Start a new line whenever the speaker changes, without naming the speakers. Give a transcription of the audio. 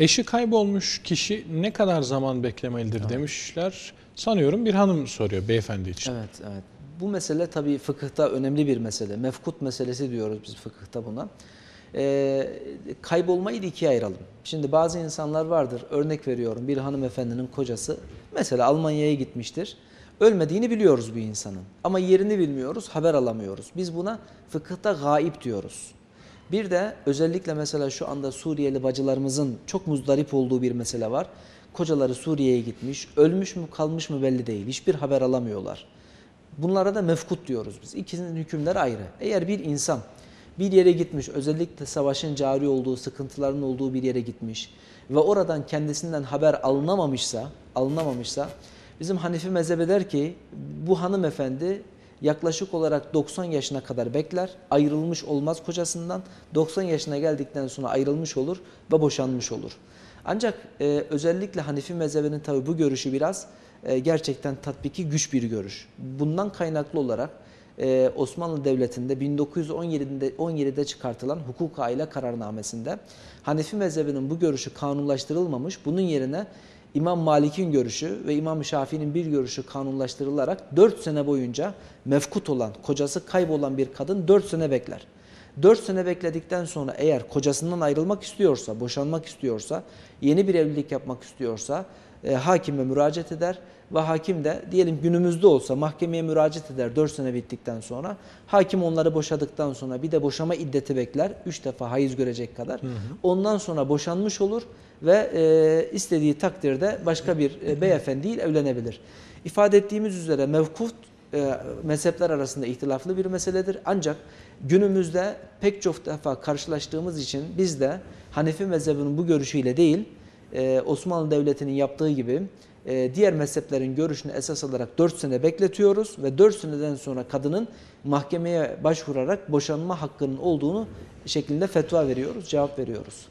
Eşi kaybolmuş kişi ne kadar zaman beklemelidir demişler. Sanıyorum bir hanım soruyor beyefendi için.
Evet, evet. Bu mesele tabii fıkıhta önemli bir mesele. Mefkut meselesi diyoruz biz fıkıhta buna. Ee, kaybolmayı da ikiye ayıralım. Şimdi bazı insanlar vardır, örnek veriyorum bir hanımefendinin kocası mesela Almanya'ya gitmiştir. Ölmediğini biliyoruz bu insanın ama yerini bilmiyoruz, haber alamıyoruz. Biz buna fıkıhta gaip diyoruz. Bir de özellikle mesela şu anda Suriyeli bacılarımızın çok muzdarip olduğu bir mesele var. Kocaları Suriye'ye gitmiş, ölmüş mü kalmış mı belli değil, hiçbir haber alamıyorlar. Bunlara da mefkut diyoruz biz. İkisinin hükümleri ayrı. Eğer bir insan bir yere gitmiş, özellikle savaşın cari olduğu, sıkıntıların olduğu bir yere gitmiş ve oradan kendisinden haber alınamamışsa, alınamamışsa bizim Hanifi mezhebi der ki bu hanımefendi yaklaşık olarak 90 yaşına kadar bekler, ayrılmış olmaz kocasından, 90 yaşına geldikten sonra ayrılmış olur ve boşanmış olur. Ancak e, özellikle Hanifi mezhebinin tabi bu görüşü biraz e, gerçekten tatbiki güç bir görüş. Bundan kaynaklı olarak e, Osmanlı Devleti'nde 1917'de 17'de çıkartılan hukuk aile kararnamesinde Hanefi mezhebinin bu görüşü kanunlaştırılmamış. Bunun yerine İmam Malik'in görüşü ve İmam Şafii'nin bir görüşü kanunlaştırılarak 4 sene boyunca mefkut olan, kocası kaybolan bir kadın 4 sene bekler. 4 sene bekledikten sonra eğer kocasından ayrılmak istiyorsa, boşanmak istiyorsa, yeni bir evlilik yapmak istiyorsa e, hakime müracaat eder ve hakim de diyelim günümüzde olsa mahkemeye müracaat eder 4 sene bittikten sonra. Hakim onları boşadıktan sonra bir de boşama iddeti bekler. 3 defa hayız görecek kadar. Ondan sonra boşanmış olur ve e, istediği takdirde başka bir e, beyefendiyle evlenebilir. İfade ettiğimiz üzere mevkuf e, mezhepler arasında ihtilaflı bir meseledir. Ancak günümüzde pek çok defa karşılaştığımız için biz de Hanefi mezhebinin bu görüşüyle değil, e, Osmanlı Devleti'nin yaptığı gibi e, diğer mezheplerin görüşünü esas alarak 4 sene bekletiyoruz ve 4 seneden sonra kadının mahkemeye başvurarak boşanma hakkının olduğunu şeklinde fetva veriyoruz, cevap veriyoruz.